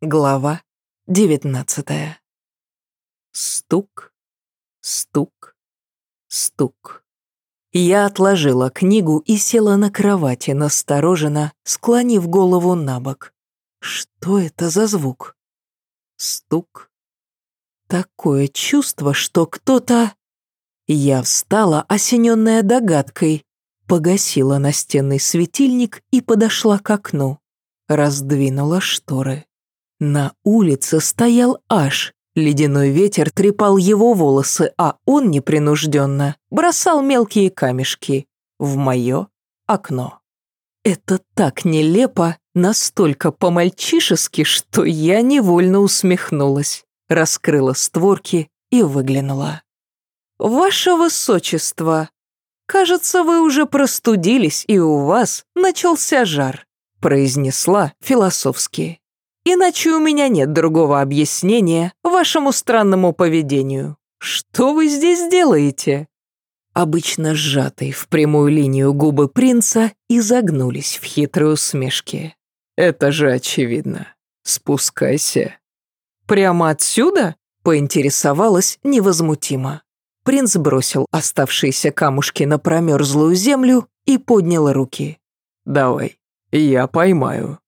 Глава девятнадцатая. Стук, стук, стук. Я отложила книгу и села на кровати, настороженно, склонив голову на бок. Что это за звук? Стук. Такое чувство, что кто-то... Я встала, осененная догадкой, погасила настенный светильник и подошла к окну. Раздвинула шторы. На улице стоял Аш. Ледяной ветер трепал его волосы, а он непринужденно бросал мелкие камешки в мое окно. Это так нелепо, настолько по-мальчишески, что я невольно усмехнулась, раскрыла створки и выглянула. «Ваше высочество, кажется, вы уже простудились, и у вас начался жар», произнесла философски. Иначе у меня нет другого объяснения вашему странному поведению. Что вы здесь делаете?» Обычно сжатые в прямую линию губы принца изогнулись в хитрой усмешке. «Это же очевидно. Спускайся». «Прямо отсюда?» — поинтересовалась невозмутимо. Принц бросил оставшиеся камушки на промерзлую землю и поднял руки. «Давай, я поймаю».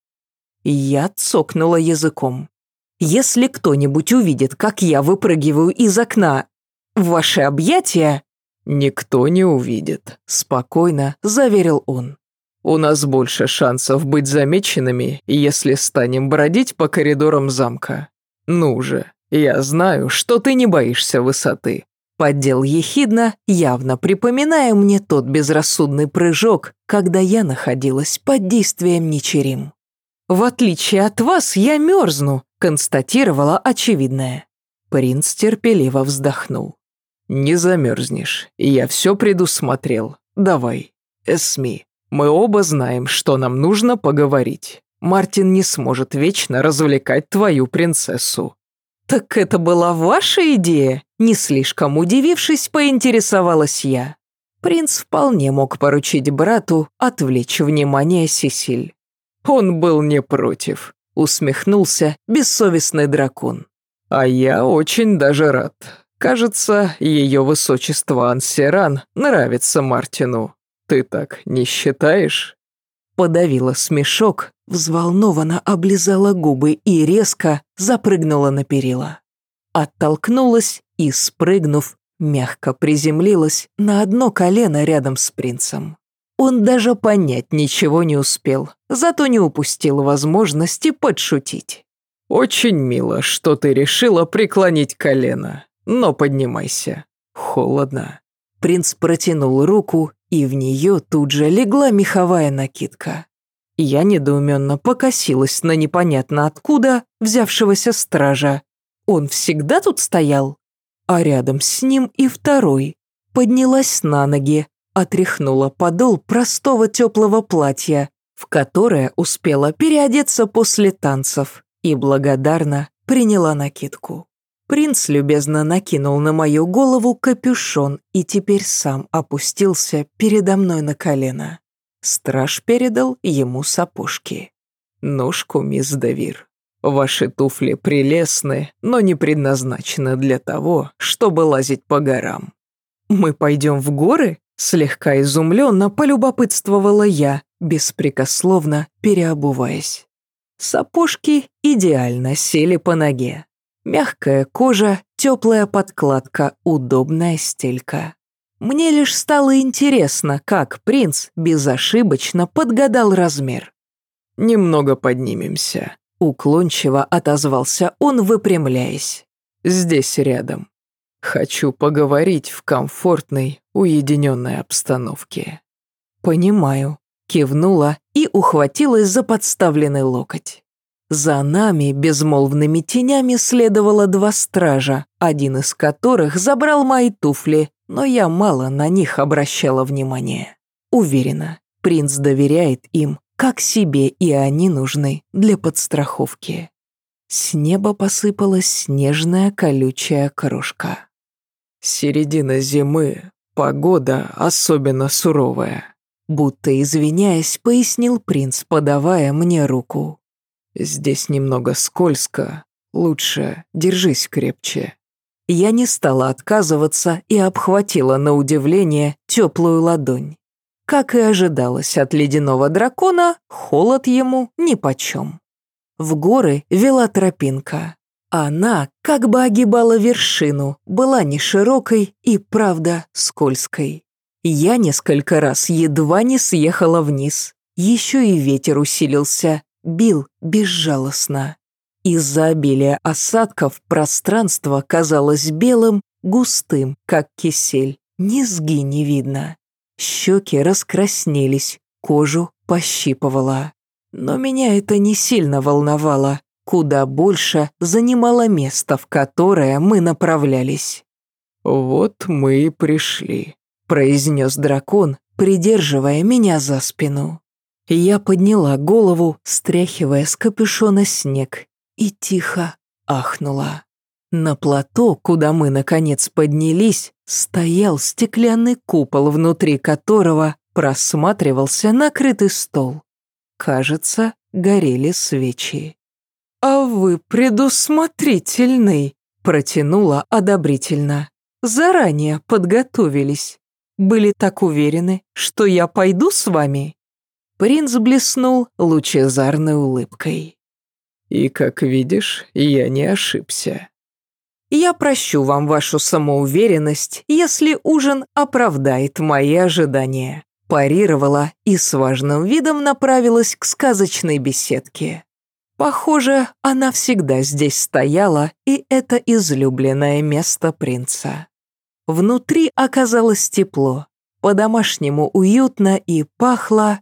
Я цокнула языком. «Если кто-нибудь увидит, как я выпрыгиваю из окна ваши объятия...» «Никто не увидит», — спокойно заверил он. «У нас больше шансов быть замеченными, если станем бродить по коридорам замка. Ну же, я знаю, что ты не боишься высоты». Поддел ехидно, явно припоминая мне тот безрассудный прыжок, когда я находилась под действием Ничерим. «В отличие от вас, я мерзну», — констатировала очевидное. Принц терпеливо вздохнул. «Не замерзнешь, я все предусмотрел. Давай, Эсми, мы оба знаем, что нам нужно поговорить. Мартин не сможет вечно развлекать твою принцессу». «Так это была ваша идея?» Не слишком удивившись, поинтересовалась я. Принц вполне мог поручить брату отвлечь внимание Сесиль. Он был не против, усмехнулся бессовестный дракон. А я очень даже рад. Кажется, ее высочество Ансеран нравится Мартину. Ты так не считаешь? Подавила смешок, взволнованно облизала губы и резко запрыгнула на перила. Оттолкнулась и, спрыгнув, мягко приземлилась на одно колено рядом с принцем. Он даже понять ничего не успел, зато не упустил возможности подшутить. «Очень мило, что ты решила преклонить колено, но поднимайся. Холодно». Принц протянул руку, и в нее тут же легла меховая накидка. Я недоуменно покосилась на непонятно откуда взявшегося стража. Он всегда тут стоял? А рядом с ним и второй. Поднялась на ноги, отряхнула подол простого теплого платья, в которое успела переодеться после танцев, и благодарно приняла накидку. Принц любезно накинул на мою голову капюшон и теперь сам опустился передо мной на колено. Страж передал ему сапожки. «Ножку, мисс Давир, ваши туфли прелестны, но не предназначены для того, чтобы лазить по горам». «Мы пойдем в горы?» Слегка изумленно полюбопытствовала я, беспрекословно переобуваясь. Сапожки идеально сели по ноге. Мягкая кожа, теплая подкладка, удобная стелька. Мне лишь стало интересно, как принц безошибочно подгадал размер. «Немного поднимемся», — уклончиво отозвался он, выпрямляясь. «Здесь рядом». Хочу поговорить в комфортной, уединенной обстановке. Понимаю. Кивнула и ухватилась за подставленный локоть. За нами безмолвными тенями следовало два стража, один из которых забрал мои туфли, но я мало на них обращала внимание. Уверена, принц доверяет им, как себе, и они нужны для подстраховки. С неба посыпалась снежная колючая крошка. Середина зимы, погода особенно суровая. Будто извиняясь, пояснил принц, подавая мне руку. Здесь немного скользко. Лучше держись крепче». Я не стала отказываться и обхватила на удивление теплую ладонь. Как и ожидалось от ледяного дракона, холод ему нипочем. В горы вела тропинка. Она как бы огибала вершину, была не широкой и, правда, скользкой. Я несколько раз едва не съехала вниз. Еще и ветер усилился, бил безжалостно. Из-за обилия осадков пространство казалось белым, густым, как кисель. Низги не видно. Щеки раскраснелись, кожу пощипывала. Но меня это не сильно волновало. Куда больше занимало место, в которое мы направлялись. «Вот мы и пришли», — произнес дракон, придерживая меня за спину. Я подняла голову, стряхивая с капюшона снег, и тихо ахнула. На плато, куда мы наконец поднялись, стоял стеклянный купол, внутри которого просматривался накрытый стол. Кажется, горели свечи. «А вы предусмотрительный», — протянула одобрительно. «Заранее подготовились. Были так уверены, что я пойду с вами?» Принц блеснул лучезарной улыбкой. И, как видишь, я не ошибся. Я прощу вам вашу самоуверенность, если ужин оправдает мои ожидания. Парировала и с важным видом направилась к сказочной беседке. Похоже, она всегда здесь стояла, и это излюбленное место принца. Внутри оказалось тепло, по-домашнему уютно и пахло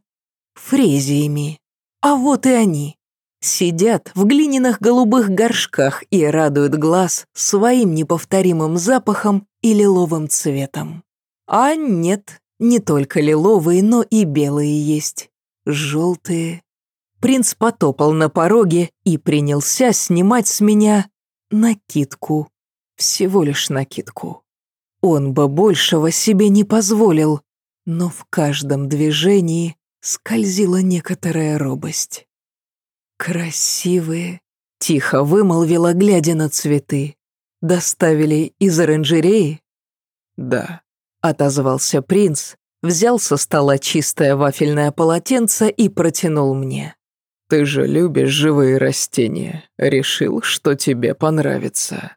фрезиями. А вот и они. Сидят в глиняных голубых горшках и радуют глаз своим неповторимым запахом и лиловым цветом. А нет, не только лиловые, но и белые есть. Желтые. Принц потопал на пороге и принялся снимать с меня накидку. Всего лишь накидку. Он бы большего себе не позволил, но в каждом движении скользила некоторая робость. «Красивые», — тихо вымолвила, глядя на цветы. «Доставили из оранжереи?» «Да», — отозвался принц, взял со стола чистое вафельное полотенце и протянул мне. «Ты же любишь живые растения. Решил, что тебе понравится».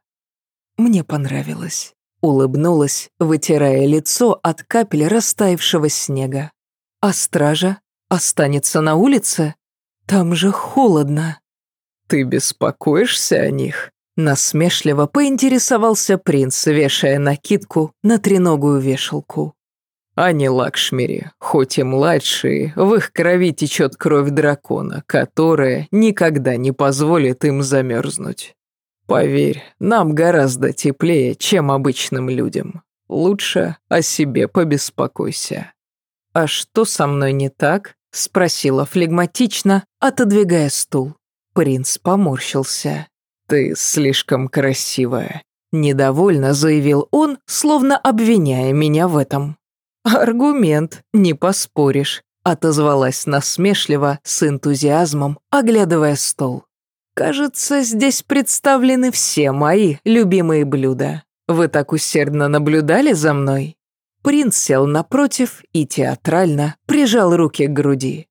Мне понравилось. Улыбнулась, вытирая лицо от капель растаявшего снега. «А стража останется на улице?» Там же холодно. Ты беспокоишься о них? Насмешливо поинтересовался принц, вешая накидку на треногую вешалку. Они Лакшмири, хоть и младшие, в их крови течет кровь дракона, которая никогда не позволит им замерзнуть. Поверь, нам гораздо теплее, чем обычным людям. Лучше о себе побеспокойся. А что со мной не так? Спросила флегматично, отодвигая стул. Принц поморщился. «Ты слишком красивая», — недовольно заявил он, словно обвиняя меня в этом. «Аргумент, не поспоришь», — отозвалась насмешливо, с энтузиазмом, оглядывая стол. «Кажется, здесь представлены все мои любимые блюда. Вы так усердно наблюдали за мной?» Принц сел напротив и театрально прижал руки к груди.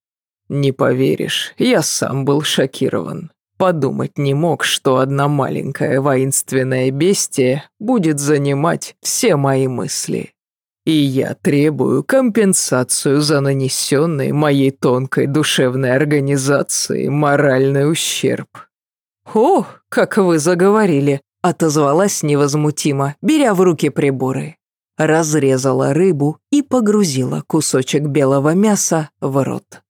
«Не поверишь, я сам был шокирован. Подумать не мог, что одна маленькая воинственная бестия будет занимать все мои мысли. И я требую компенсацию за нанесенный моей тонкой душевной организации моральный ущерб». «О, как вы заговорили!» — отозвалась невозмутимо, беря в руки приборы разрезала рыбу и погрузила кусочек белого мяса в рот.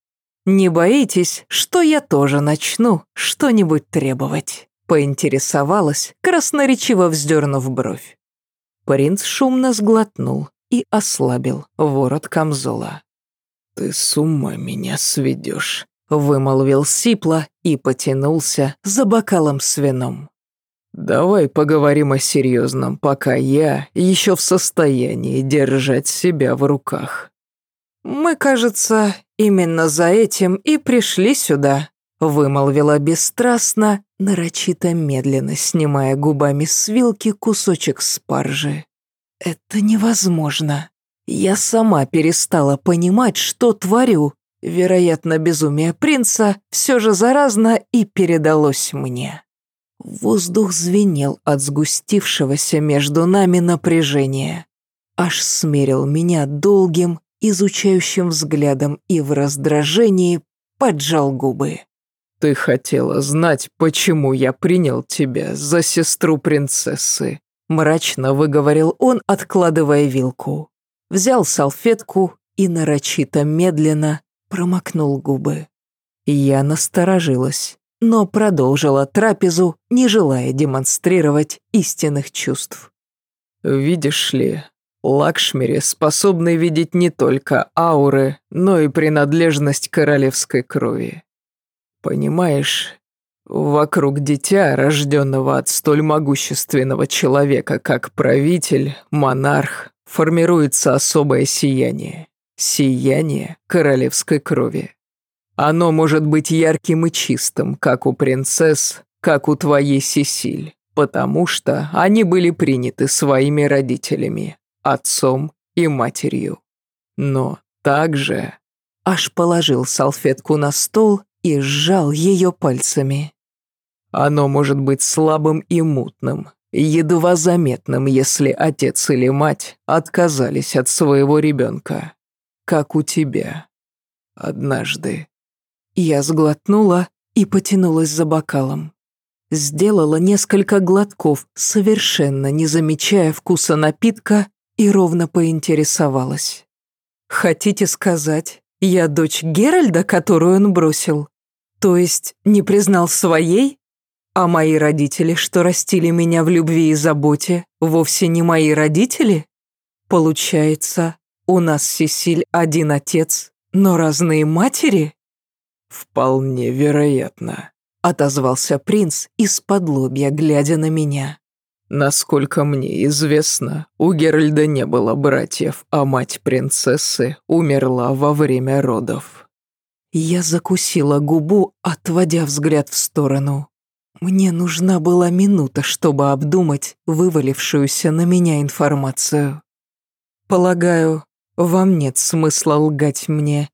«Не боитесь, что я тоже начну что-нибудь требовать?» поинтересовалась, красноречиво вздернув бровь. Принц шумно сглотнул и ослабил ворот камзола. «Ты с ума меня сведешь», — вымолвил Сипла и потянулся за бокалом с вином. «Давай поговорим о серьезном, пока я еще в состоянии держать себя в руках». «Мы, кажется, именно за этим и пришли сюда», Вымолвила бесстрастно, нарочито медленно, снимая губами с вилки кусочек спаржи. «Это невозможно. Я сама перестала понимать, что творю. Вероятно, безумие принца все же заразно и передалось мне». Воздух звенел от сгустившегося между нами напряжения. Аж смерил меня долгим, изучающим взглядом и в раздражении поджал губы. «Ты хотела знать, почему я принял тебя за сестру принцессы», мрачно выговорил он, откладывая вилку. Взял салфетку и нарочито медленно промокнул губы. Я насторожилась, но продолжила трапезу, не желая демонстрировать истинных чувств. «Видишь ли, Лакшмири способны видеть не только ауры, но и принадлежность королевской крови. Понимаешь, вокруг дитя, рожденного от столь могущественного человека, как правитель, монарх, формируется особое сияние. Сияние королевской крови. Оно может быть ярким и чистым, как у принцесс, как у твоей Сесиль, потому что они были приняты своими родителями, отцом и матерью. Но также... Аж положил салфетку на стол и сжал ее пальцами. Оно может быть слабым и мутным, едва заметным, если отец или мать отказались от своего ребенка, как у тебя. Однажды. Я сглотнула и потянулась за бокалом. Сделала несколько глотков, совершенно не замечая вкуса напитка и ровно поинтересовалась. «Хотите сказать, я дочь Геральда, которую он бросил? То есть не признал своей? А мои родители, что растили меня в любви и заботе, вовсе не мои родители? Получается, у нас Сесиль один отец, но разные матери?» «Вполне вероятно», — отозвался принц из-под лобья, глядя на меня. Насколько мне известно, у Геральда не было братьев, а мать принцессы умерла во время родов. Я закусила губу, отводя взгляд в сторону. Мне нужна была минута, чтобы обдумать вывалившуюся на меня информацию. Полагаю, вам нет смысла лгать мне.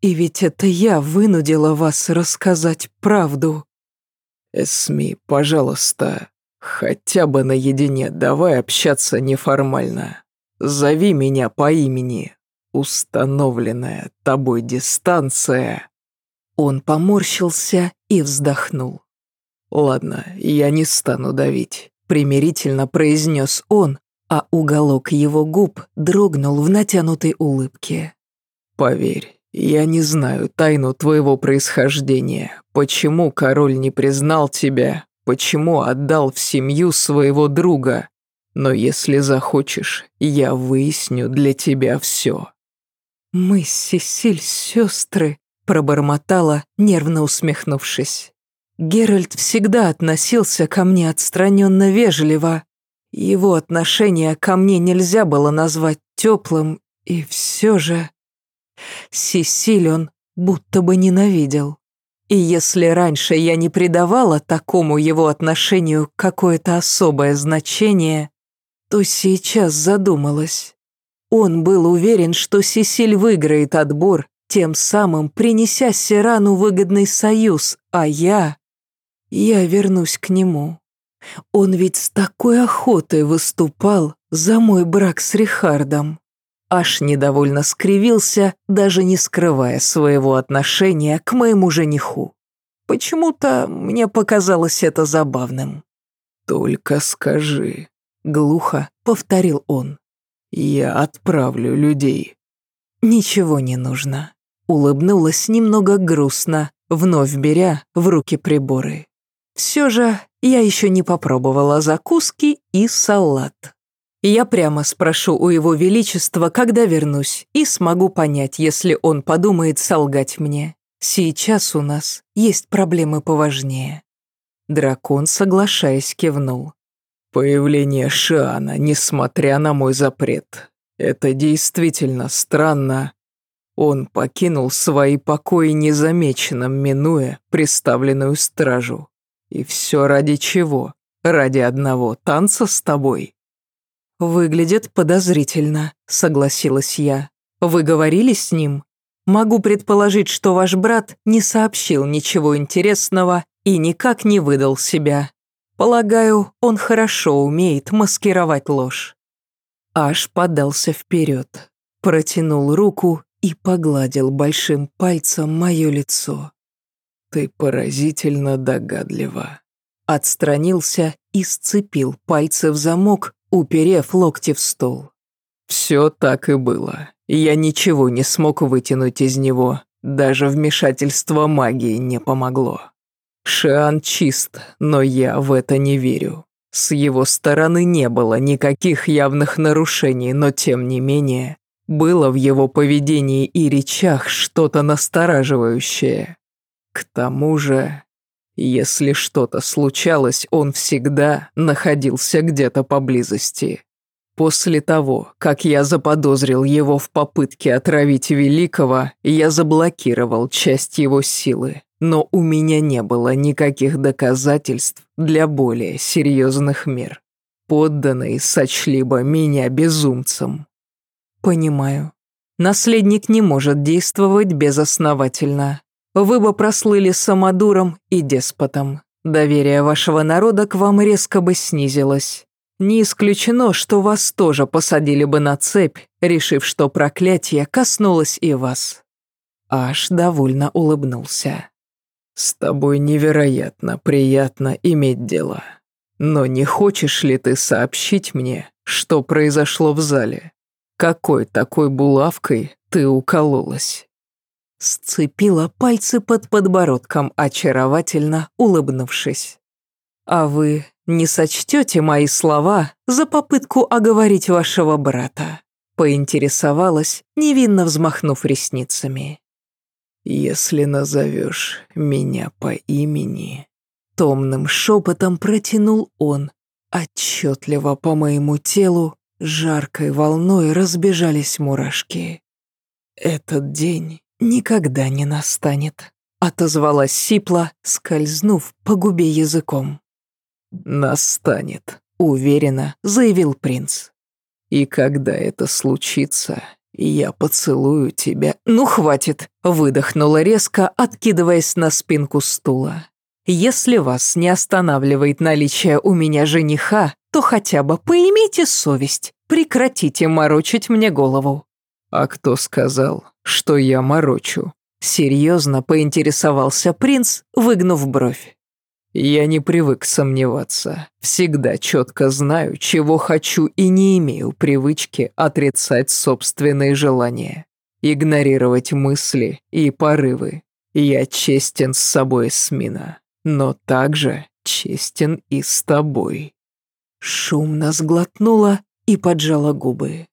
И ведь это я вынудила вас рассказать правду. Эсми, пожалуйста, «Хотя бы наедине давай общаться неформально. Зови меня по имени. Установленная тобой дистанция». Он поморщился и вздохнул. «Ладно, я не стану давить», — примирительно произнес он, а уголок его губ дрогнул в натянутой улыбке. «Поверь, я не знаю тайну твоего происхождения, почему король не признал тебя, почему отдал в семью своего друга. Но если захочешь, я выясню для тебя все». «Мы Сесиль сестры», — пробормотала, нервно усмехнувшись. Геральт всегда относился ко мне отстраненно вежливо. Его отношение ко мне нельзя было назвать теплым, и все же... Сесиль он будто бы ненавидел. И если раньше я не придавала такому его отношению какое-то особое значение, то сейчас задумалась. Он был уверен, что Сесиль выиграет отбор, тем самым принеся Сирану выгодный союз, а я... Я вернусь к нему. Он ведь с такой охотой выступал за мой брак с Рихардом. Аж недовольно скривился, даже не скрывая своего отношения к моему жениху. Почему-то мне показалось это забавным. «Только скажи», — глухо повторил он. «Я отправлю людей». «Ничего не нужно», — улыбнулась немного грустно, вновь беря в руки приборы. «Все же я еще не попробовала закуски и салат». Я прямо спрошу у его величества, когда вернусь, и смогу понять, если он подумает солгать мне. Сейчас у нас есть проблемы поважнее». Дракон, соглашаясь, кивнул. «Появление Шиана, несмотря на мой запрет. Это действительно странно». Он покинул свои покои незамеченным, минуя приставленную стражу. И все ради чего? Ради одного танца с тобой? «Выглядит подозрительно», — согласилась я. «Вы говорили с ним? Могу предположить, что ваш брат не сообщил ничего интересного и никак не выдал себя. Полагаю, он хорошо умеет маскировать ложь». Аж подался вперед, протянул руку и погладил большим пальцем мое лицо. «Ты поразительно догадлива». Отстранился и сцепил пальцы в замок, уперев локти в стол. «Все так и было. Я ничего не смог вытянуть из него. Даже вмешательство магии не помогло. Шиан чист, но я в это не верю. С его стороны не было никаких явных нарушений, но тем не менее, было в его поведении и речах что-то настораживающее. К тому же, если что-то случалось, он всегда находился где-то поблизости. После того, как я заподозрил его в попытке отравить Великого, я заблокировал часть его силы, но у меня не было никаких доказательств для более серьезных мер. Подданные сочли бы меня безумцем. Понимаю. Наследник не может действовать безосновательно. Вы бы прослыли самодуром и деспотом. Доверие вашего народа к вам резко бы снизилось. Не исключено, что вас тоже посадили бы на цепь, решив, что проклятие коснулось и вас. Аж довольно улыбнулся. «С тобой невероятно приятно иметь дело. Но не хочешь ли ты сообщить мне, что произошло в зале? Какой такой булавкой ты укололась?» Сцепила пальцы под подбородком, очаровательно улыбнувшись. «А вы не сочтете мои слова за попытку оговорить вашего брата?» Поинтересовалась, невинно взмахнув ресницами. «Если назовешь меня по имени...» Томным шепотом протянул он. Отчетливо по моему телу жаркой волной разбежались мурашки. Этот день никогда не настанет», — отозвалась Сипла, скользнув по губе языком. «Настанет», — уверенно заявил принц. «И когда это случится, я поцелую тебя». «Ну, хватит», — выдохнула резко, откидываясь на спинку стула. «Если вас не останавливает наличие у меня жениха, то хотя бы поимейте совесть, прекратите морочить мне голову». «А кто сказал, что я морочу?» Серьезно поинтересовался принц, выгнув бровь. «Я не привык сомневаться. Всегда четко знаю, чего хочу и не имею привычки отрицать собственные желания, игнорировать мысли и порывы. Я честен с собой, Смина, но также честен и с тобой». Шумно сглотнула и поджала губы.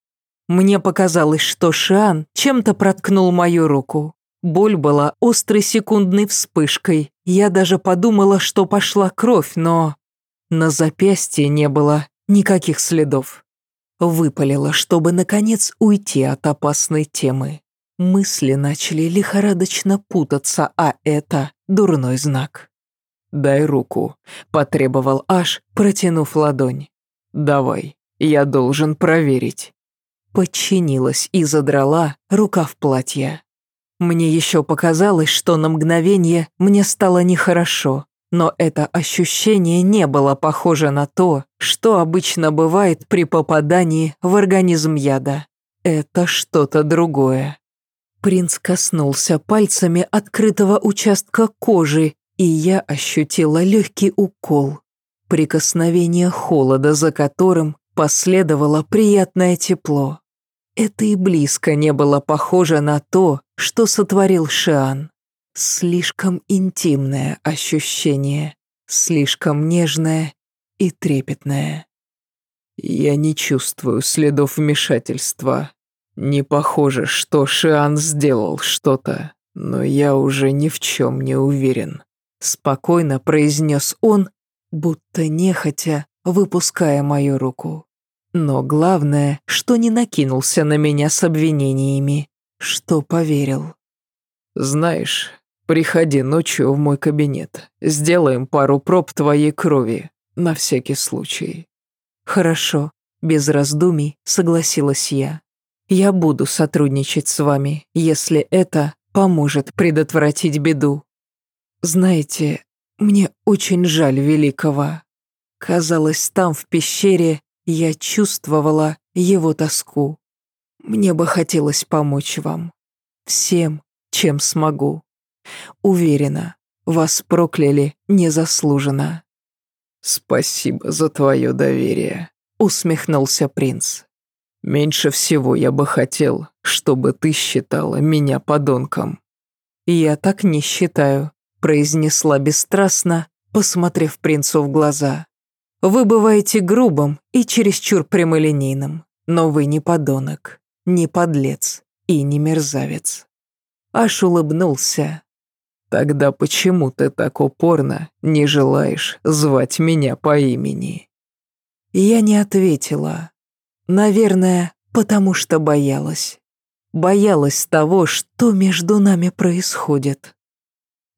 Мне показалось, что Шиан чем-то проткнул мою руку. Боль была острой секундной вспышкой. Я даже подумала, что пошла кровь, но... На запястье не было никаких следов. Выпалила, чтобы, наконец, уйти от опасной темы. Мысли начали лихорадочно путаться, а это дурной знак. «Дай руку», — потребовал Аш, протянув ладонь. «Давай, я должен проверить» подчинилась и задрала рукав платья. Мне еще показалось, что на мгновение мне стало нехорошо, но это ощущение не было похоже на то, что обычно бывает при попадании в организм яда. Это что-то другое. Принц коснулся пальцами открытого участка кожи, и я ощутила легкий укол. Прикосновение холода, за которым последовало приятное тепло. Это и близко не было похоже на то, что сотворил Шиан. Слишком интимное ощущение, слишком нежное и трепетное. Я не чувствую следов вмешательства. Не похоже, что Шиан сделал что-то, но я уже ни в чем не уверен. Спокойно произнес он, будто нехотя выпуская мою руку. Но главное, что не накинулся на меня с обвинениями. что поверил. Знаешь, приходи ночью в мой кабинет. Сделаем пару проб твоей крови, на всякий случай. Хорошо, без раздумий согласилась я. Я буду сотрудничать с вами, если это поможет предотвратить беду. Знаете, мне очень жаль Великого. Казалось, там, в пещере, я чувствовала его тоску. Мне бы хотелось помочь вам. Всем, чем смогу. Уверена, вас прокляли незаслуженно. Спасибо за твое доверие, усмехнулся принц. Меньше всего я бы хотел, чтобы ты считала меня подонком. Я так не считаю, произнесла бесстрастно, посмотрев принцу в глаза. Вы бываете грубым и чересчур прямолинейным, но вы не подонок, не подлец и не мерзавец. Аш улыбнулся. Тогда почему ты так упорно не желаешь звать меня по имени? Я не ответила. Наверное, потому что боялась. Боялась того, что между нами происходит.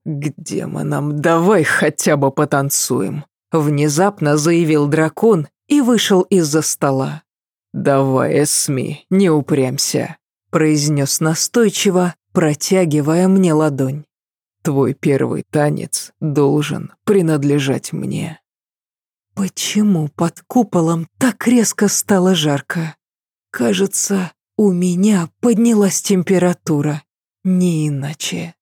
«Где мы нам? Давай хотя бы потанцуем», — внезапно заявил дракон и вышел из-за стола. «Давай, Эсми, не упрямся», — произнес настойчиво, протягивая мне ладонь. «Твой первый танец должен принадлежать мне». Почему под куполом так резко стало жарко? Кажется, у меня поднялась температура. Не иначе.